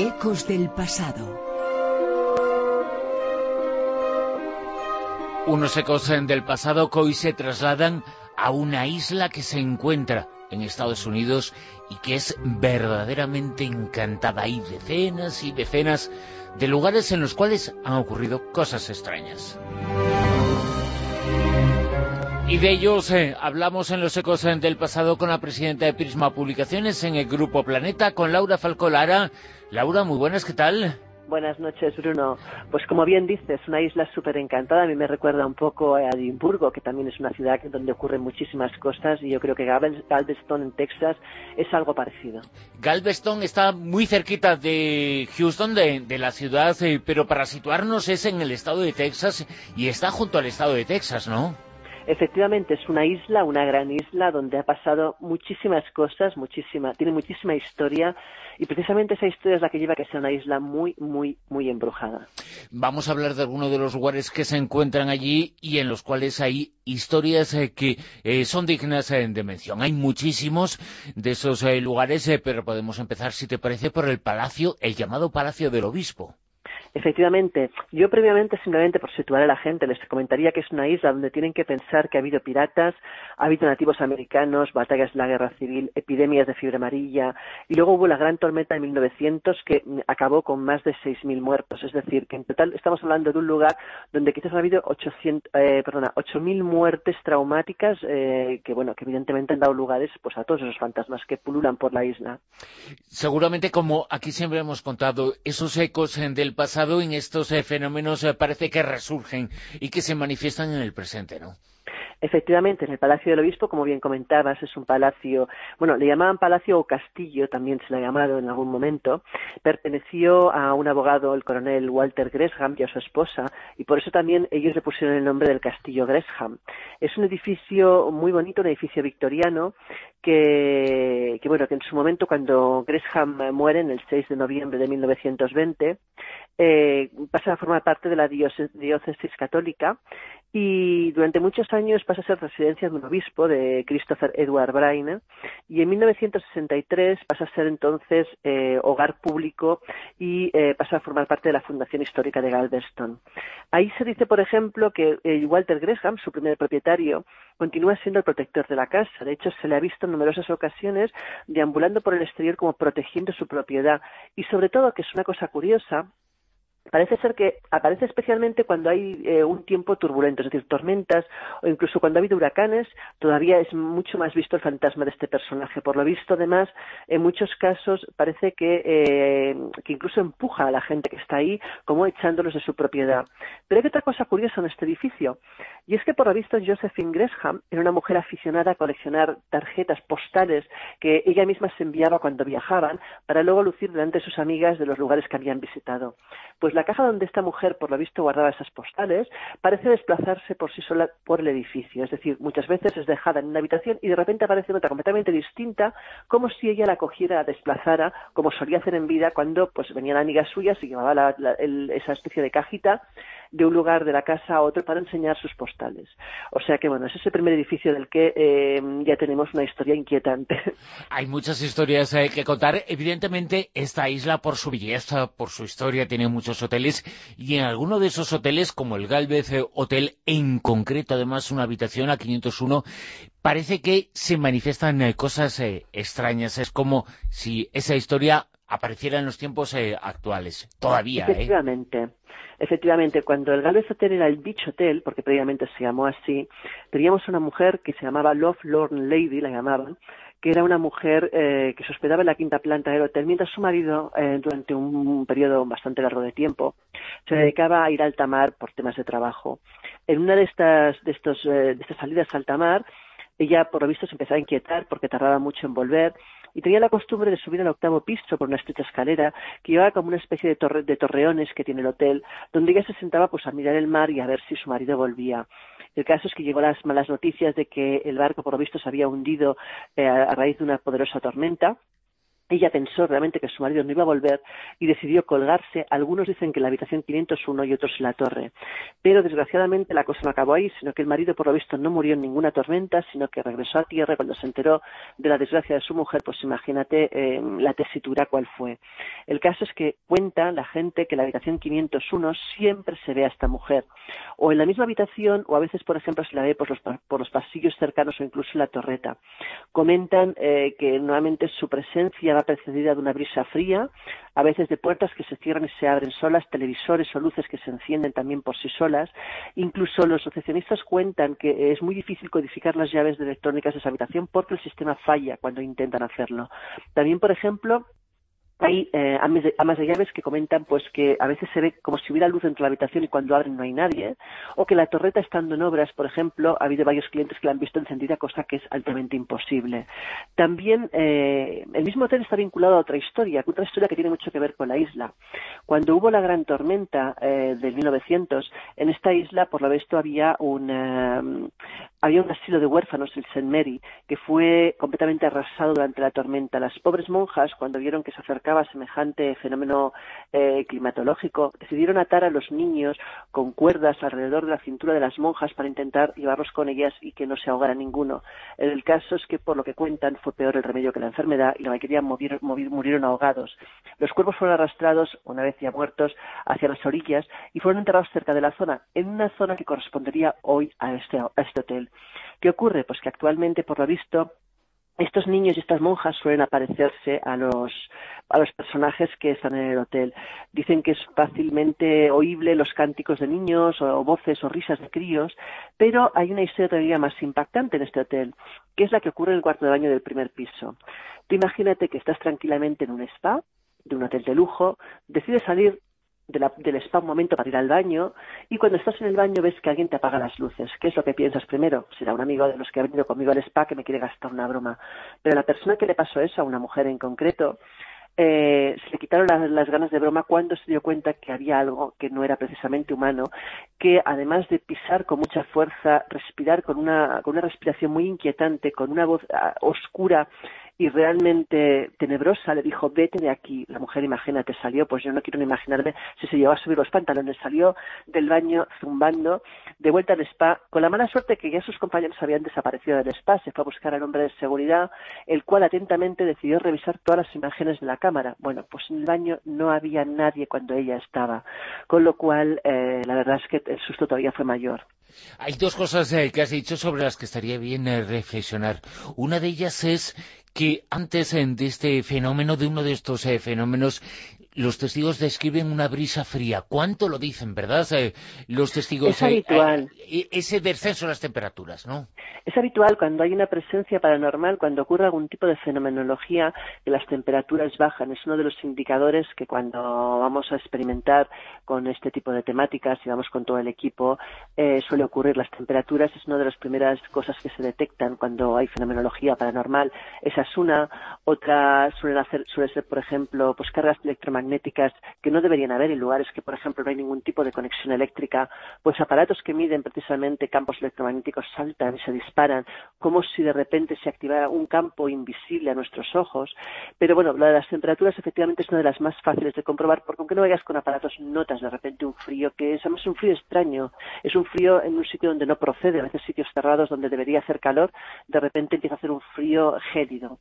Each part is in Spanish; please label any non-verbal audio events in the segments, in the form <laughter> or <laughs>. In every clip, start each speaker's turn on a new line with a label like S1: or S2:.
S1: Ecos del pasado.
S2: Unos ecos del pasado que hoy se trasladan a una isla que se encuentra en Estados Unidos y que es verdaderamente encantada. Hay decenas y decenas de lugares en los cuales han ocurrido cosas extrañas. Y de ellos eh, hablamos en los ecos eh, del pasado con la presidenta de Prisma Publicaciones en el Grupo Planeta, con Laura Falcolara. Laura, muy buenas, ¿qué tal?
S3: Buenas noches, Bruno. Pues como bien dices, una isla súper encantada. A mí me recuerda un poco a Edimburgo, que también es una ciudad donde ocurren muchísimas cosas, y yo creo que Galveston, en Texas, es algo parecido.
S2: Galveston está muy cerquita de Houston, de, de la ciudad, eh, pero para situarnos es en el estado de Texas, y está junto al estado de Texas, ¿no?
S3: Efectivamente, es una isla, una gran isla donde ha pasado muchísimas cosas, muchísima, tiene muchísima historia y precisamente esa historia es la que lleva a que sea una isla muy, muy, muy embrujada.
S2: Vamos a hablar de algunos de los lugares que se encuentran allí y en los cuales hay historias eh, que eh, son dignas eh, de mención. Hay muchísimos de esos lugares, pero podemos empezar, si te parece, por el palacio, el llamado Palacio del Obispo.
S3: Efectivamente, yo previamente, simplemente por situar a la gente, les comentaría que es una isla donde tienen que pensar que ha habido piratas, ha habido nativos americanos, batallas de la guerra civil, epidemias de fiebre amarilla, y luego hubo la gran tormenta de 1900 que acabó con más de 6.000 muertos. Es decir, que en total estamos hablando de un lugar donde quizás ha habido 800, eh, perdona, 8.000 muertes traumáticas eh, que, bueno, que evidentemente han dado lugares pues, a todos esos fantasmas que pululan por la isla.
S2: Seguramente, como aquí siempre hemos contado, esos ecos del pasado en estos eh, fenómenos eh, parece que resurgen y que se manifiestan en el presente, ¿no?
S3: Efectivamente, en el Palacio del Obispo, como bien comentabas, es un palacio, bueno, le llamaban palacio o castillo, también se le ha llamado en algún momento, perteneció a un abogado, el coronel Walter Gresham, y a su esposa, y por eso también ellos le pusieron el nombre del castillo Gresham. Es un edificio muy bonito, un edificio victoriano, que, que bueno, que en su momento, cuando Gresham muere, en el 6 de noviembre de 1920, eh, pasa a formar parte de la diócesis católica y durante muchos años pasa a ser residencia de un obispo, de Christopher Edward Braine, y en 1963 pasa a ser entonces eh, hogar público y eh, pasa a formar parte de la Fundación Histórica de Galveston. Ahí se dice, por ejemplo, que eh, Walter Gresham, su primer propietario, continúa siendo el protector de la casa. De hecho, se le ha visto en numerosas ocasiones deambulando por el exterior como protegiendo su propiedad. Y sobre todo, que es una cosa curiosa, parece ser que aparece especialmente cuando hay eh, un tiempo turbulento, es decir, tormentas o incluso cuando ha habido huracanes, todavía es mucho más visto el fantasma de este personaje. Por lo visto, además, en muchos casos parece que, eh, que incluso empuja a la gente que está ahí como echándolos de su propiedad. Pero hay otra cosa curiosa en este edificio, y es que por lo visto Josephine Gresham era una mujer aficionada a coleccionar tarjetas postales que ella misma se enviaba cuando viajaban para luego lucir delante de sus amigas de los lugares que habían visitado. Pues la caja donde esta mujer, por lo visto, guardaba esas postales, parece desplazarse por sí sola por el edificio. Es decir, muchas veces es dejada en una habitación y de repente aparece otra completamente distinta, como si ella la cogiera, la desplazara, como solía hacer en vida cuando pues venían amigas suyas y llevaba esa especie de cajita de un lugar de la casa a otro para enseñar sus postales. O sea que, bueno, es ese primer edificio del que eh, ya tenemos una historia inquietante. <laughs>
S2: Hay muchas historias eh, que contar. Evidentemente, esta isla, por su belleza, por su historia, tiene muchos hoteles y en alguno de esos hoteles, como el Galvez Hotel, en concreto, además, una habitación a 501, parece que se manifiestan eh, cosas extrañas. Es como si esa historia apareciera en los tiempos actuales. Todavía,
S3: Efectivamente. Efectivamente, cuando el Galvez Hotel era el Beach Hotel, porque previamente se llamó así, teníamos una mujer que se llamaba Love Lorn Lady, la llamaban, que era una mujer eh, que se hospedaba en la quinta planta del hotel, mientras su marido, eh, durante un periodo bastante largo de tiempo, se dedicaba a ir a alta mar por temas de trabajo. En una de estas, de estos, eh, de estas salidas a alta mar, ella, por lo visto, se empezó a inquietar porque tardaba mucho en volver y tenía la costumbre de subir al octavo piso por una estrecha escalera que llevaba como una especie de, de torreones que tiene el hotel, donde ella se sentaba pues a mirar el mar y a ver si su marido volvía. El caso es que llegó las malas noticias de que el barco, por lo visto, se había hundido eh, a raíz de una poderosa tormenta ella pensó realmente que su marido no iba a volver y decidió colgarse. Algunos dicen que en la habitación 501 y otros en la torre. Pero desgraciadamente la cosa no acabó ahí, sino que el marido por lo visto no murió en ninguna tormenta, sino que regresó a tierra cuando se enteró de la desgracia de su mujer, pues imagínate eh, la tesitura cuál fue. El caso es que cuenta la gente que en la habitación 501 siempre se ve a esta mujer. O en la misma habitación, o a veces, por ejemplo, se la ve por los, por los pasillos cercanos o incluso en la torreta. Comentan eh, que nuevamente su presencia precedida de una brisa fría, a veces de puertas que se cierran y se abren solas, televisores o luces que se encienden también por sí solas. Incluso los asociacionistas cuentan que es muy difícil codificar las llaves electrónicas de esa habitación porque el sistema falla cuando intentan hacerlo. También, por ejemplo, hay eh, amas, de, llaves que comentan pues que a veces se ve como si hubiera luz dentro de la habitación y cuando abren no hay nadie, o que la torreta estando en obras, por ejemplo, ha habido varios clientes que la han visto encendida, cosa que es altamente imposible. También eh, el mismo hotel está vinculado a otra historia, otra historia que tiene mucho que ver con la isla. Cuando hubo la gran tormenta eh, del 1900, en esta isla, por lo visto, había un, eh, había un asilo de huérfanos, el St. Mary, que fue completamente arrasado durante la tormenta. Las pobres monjas, cuando vieron que se acercaba semejante fenómeno eh, climatológico, decidieron atar a los niños con cuerdas alrededor de la cintura de las monjas para intentar llevarlos con ellas y que no se ahogara ninguno. El caso es que, por lo que cuentan, fue peor el remedio que la enfermedad y la mayoría murieron ahogados. Los cuerpos fueron arrastrados, una vez ya muertos, hacia las orillas y fueron enterrados cerca de la zona, en una zona que correspondería hoy a este, a este hotel. ¿Qué ocurre? Pues que actualmente, por lo visto, estos niños y estas monjas suelen aparecerse a los, a los personajes que están en el hotel. Dicen que es fácilmente oíble los cánticos de niños o, voces o risas de críos, pero hay una historia todavía más impactante en este hotel, que es la que ocurre en el cuarto de baño del primer piso. Tú imagínate que estás tranquilamente en un spa, de un hotel de lujo, decides salir del spa un momento para ir al baño y cuando estás en el baño ves que alguien te apaga las luces. ¿Qué es lo que piensas primero? Será un amigo de los que ha venido conmigo al spa que me quiere gastar una broma. Pero la persona que le pasó eso, a una mujer en concreto, eh, se le quitaron las, ganas de broma cuando se dio cuenta que había algo que no era precisamente humano, que además de pisar con mucha fuerza, respirar con una, con una respiración muy inquietante, con una voz ah, oscura y realmente tenebrosa le dijo, vete de aquí. La mujer, imagínate, salió, pues yo no quiero ni imaginarme si se llevó a subir los pantalones, salió del baño zumbando, de vuelta al spa, con la mala suerte que ya sus compañeros habían desaparecido del spa, se fue a buscar al hombre de seguridad, el cual atentamente decidió revisar todas las imágenes de la cámara. Bueno, pues en el baño no había nadie cuando ella estaba, con lo cual eh, la verdad es que el susto todavía fue mayor.
S2: Hay dos cosas eh, que has dicho sobre las que estaría bien eh, reflexionar. Una de ellas es que antes de este fenómeno, de uno de estos eh, fenómenos, los testigos describen una brisa fría. ¿Cuánto lo dicen, verdad? Eh, los testigos...
S3: Es habitual.
S2: Eh, ese descenso de las temperaturas, ¿no?
S3: Es habitual cuando hay una presencia paranormal, cuando ocurre algún tipo de fenomenología, que las temperaturas bajan. Es uno de los indicadores que cuando vamos a experimentar con este tipo de temáticas y vamos con todo el equipo, suele ocurrir. Las temperaturas es una de las primeras cosas que se detectan cuando hay fenomenología paranormal. Esa es una. Otra suele, hacer, suele ser, por ejemplo, pues cargas electromagnéticas que no deberían haber en lugares que, por ejemplo, no hay ningún tipo de conexión eléctrica. Pues aparatos que miden precisamente campos electromagnéticos saltan y se disparan, como si de repente se activara un campo invisible a nuestros ojos. Pero bueno, lo de las temperaturas efectivamente es una de las más fáciles de comprobar, porque aunque no vayas con aparatos, notas de repente un frío que es además un frío extraño. Es un frío en un sitio donde no procede, a veces sitios cerrados donde debería hacer calor, de repente empieza a hacer un frío gélido.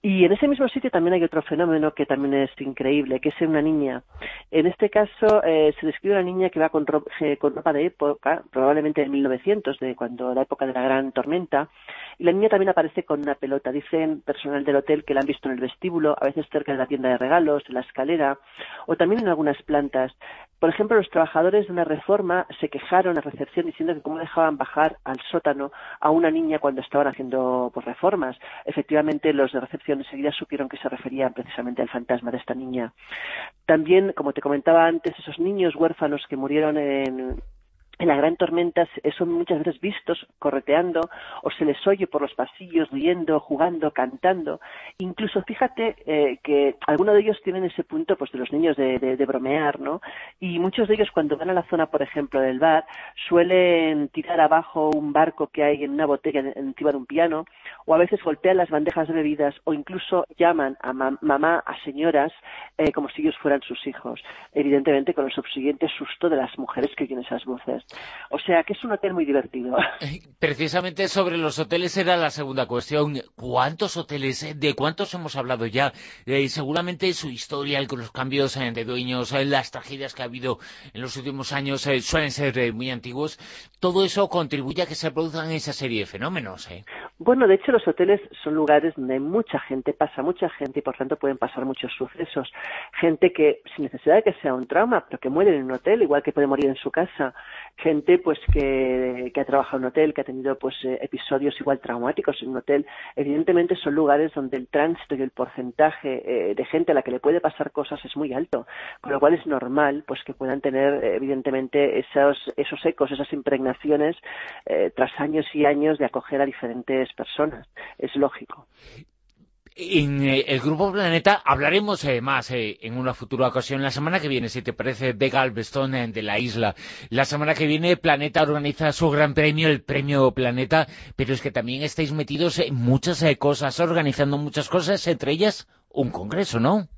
S3: Y en ese mismo sitio también hay otro fenómeno que también es increíble, que es una niña. En este caso eh, se describe una niña que va con, eh, con, ropa de época, probablemente de 1900, de cuando la época de la gran tormenta, y la niña también aparece con una pelota. Dicen personal del hotel que la han visto en el vestíbulo, a veces cerca de la tienda de regalos, en la escalera, o también en algunas plantas. Por ejemplo, los trabajadores de una reforma se quejaron a recepción diciendo que cómo dejaban bajar al sótano a una niña cuando estaban haciendo pues, reformas. Efectivamente, los de recepción enseguida supieron que se referían precisamente al fantasma de esta niña. También, como te comentaba antes, esos niños huérfanos que murieron en, en la gran tormenta son muchas veces vistos correteando o se les oye por los pasillos riendo, jugando, cantando. Incluso fíjate eh, que algunos de ellos tienen ese punto pues de los niños de, bromear, ¿no? Y muchos de ellos cuando van a la zona, por ejemplo, del bar, suelen tirar abajo un barco que hay en una botella encima de un piano o a veces golpean las bandejas de bebidas o incluso llaman a mamá, a señoras, eh, como si ellos fueran sus hijos, evidentemente con el subsiguiente susto de las mujeres que oyen esas voces. O sea que es un hotel muy divertido. <laughs>
S2: Precisamente sobre los hoteles era la segunda cuestión. ¿Cuántos hoteles, de cuántos hemos hablado ya? Eh, seguramente su historia, los cambios eh, de dueños, las tragedias que ha habido en los últimos años suelen ser muy antiguos. Todo eso contribuye a que se produzcan esa serie de fenómenos.
S3: Bueno, de hecho los hoteles son lugares donde mucha gente, pasa mucha gente y por tanto pueden pasar muchos sucesos. Gente que, sin necesidad de que sea un trauma, pero que muere en un hotel, igual que puede morir en su casa. Gente pues que, ha trabajado en un hotel, que ha tenido pues eh, episodios igual traumáticos en un hotel. Evidentemente son lugares donde el tránsito y el porcentaje eh, de gente a la que le puede pasar cosas es muy alto, con lo cual es normal pues que puedan tener evidentemente esos, esos ecos, esas impregnaciones eh, tras años y años de acoger a diferentes personas. Es lógico.
S2: En eh, el Grupo Planeta hablaremos eh, más eh, en una futura ocasión. La semana que viene, si te parece, de Galveston, de la isla. La semana que viene Planeta organiza su gran premio, el Premio Planeta, pero es que también estáis metidos en muchas cosas, organizando muchas cosas, entre ellas un congreso, ¿no?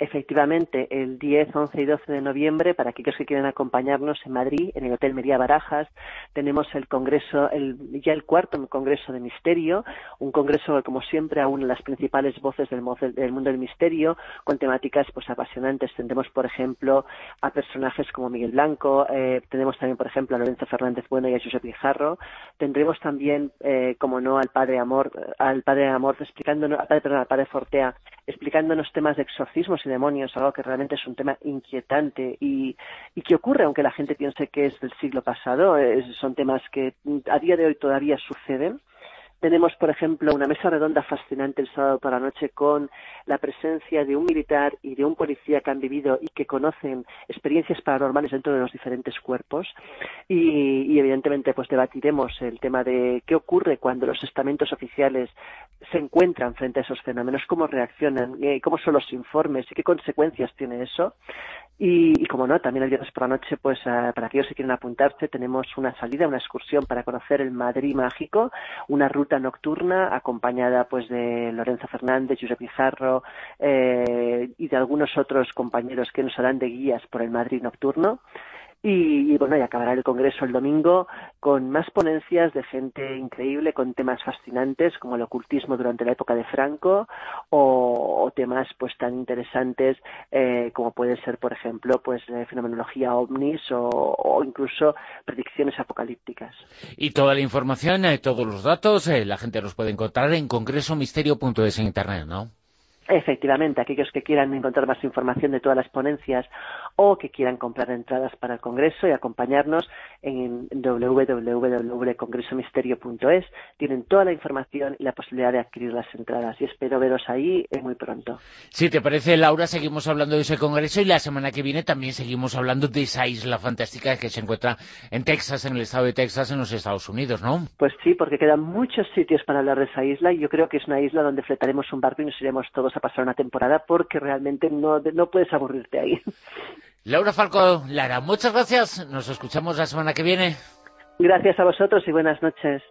S3: Efectivamente, el 10, 11 y 12 de noviembre, para aquellos que quieran acompañarnos en Madrid, en el Hotel Mería Barajas, tenemos el congreso, el, ya el cuarto congreso de misterio, un congreso como siempre a las principales voces del, del mundo del misterio, con temáticas pues apasionantes. Tendremos, por ejemplo, a personajes como Miguel Blanco, eh, tenemos también, por ejemplo, a Lorenzo Fernández Bueno y a Josep Guijarro, tendremos también, eh, como no, al Padre Amor, al Padre Amor explicándonos, al Padre, perdón, al Padre Fortea, explicándonos temas de exorcismos demonios, algo que realmente es un tema inquietante y, y que ocurre, aunque la gente piense que es del siglo pasado, son temas que a día de hoy todavía suceden tenemos, por ejemplo, una mesa redonda fascinante el sábado por la noche con la presencia de un militar y de un policía que han vivido y que conocen experiencias paranormales dentro de los diferentes cuerpos. Y, evidentemente, pues debatiremos el tema de qué ocurre cuando los estamentos oficiales se encuentran frente a esos fenómenos, cómo reaccionan, eh, cómo son los informes y qué consecuencias tiene eso. Y, como no, también el viernes por la noche, pues eh, para aquellos que quieren apuntarse, tenemos una salida, una excursión para conocer el Madrid mágico, una ruta nocturna acompañada pues de Lorenzo Fernández, Josep Pizarro eh, y de algunos otros compañeros que nos harán de guías por el Madrid nocturno. Y, bueno, y acabará el Congreso el domingo con más ponencias de gente increíble, con temas fascinantes como el ocultismo durante la época de Franco o, temas pues tan interesantes eh, como puede ser, por ejemplo, pues eh, fenomenología ovnis o, incluso predicciones apocalípticas.
S2: Y toda la información, eh, todos los datos, la gente los puede encontrar en congresomisterio.es en Internet, ¿no?
S3: Efectivamente, aquellos que quieran encontrar más información de todas las ponencias o que quieran comprar entradas para el Congreso y acompañarnos en www.congresomisterio.es tienen toda la información y la posibilidad de adquirir las entradas y espero veros ahí muy pronto.
S2: Si te parece, Laura, seguimos hablando de ese Congreso y la semana que viene también seguimos hablando de esa isla fantástica que se encuentra en Texas, en el estado de Texas, en los Estados Unidos, ¿no?
S3: Pues sí, porque quedan muchos sitios para hablar de esa isla y yo creo que es una isla donde fletaremos un barco y nos iremos todos a pasar una temporada porque realmente no, no puedes aburrirte ahí.
S2: Laura Falco Lara, muchas gracias. Nos escuchamos la semana que viene.
S3: Gracias a vosotros y buenas noches.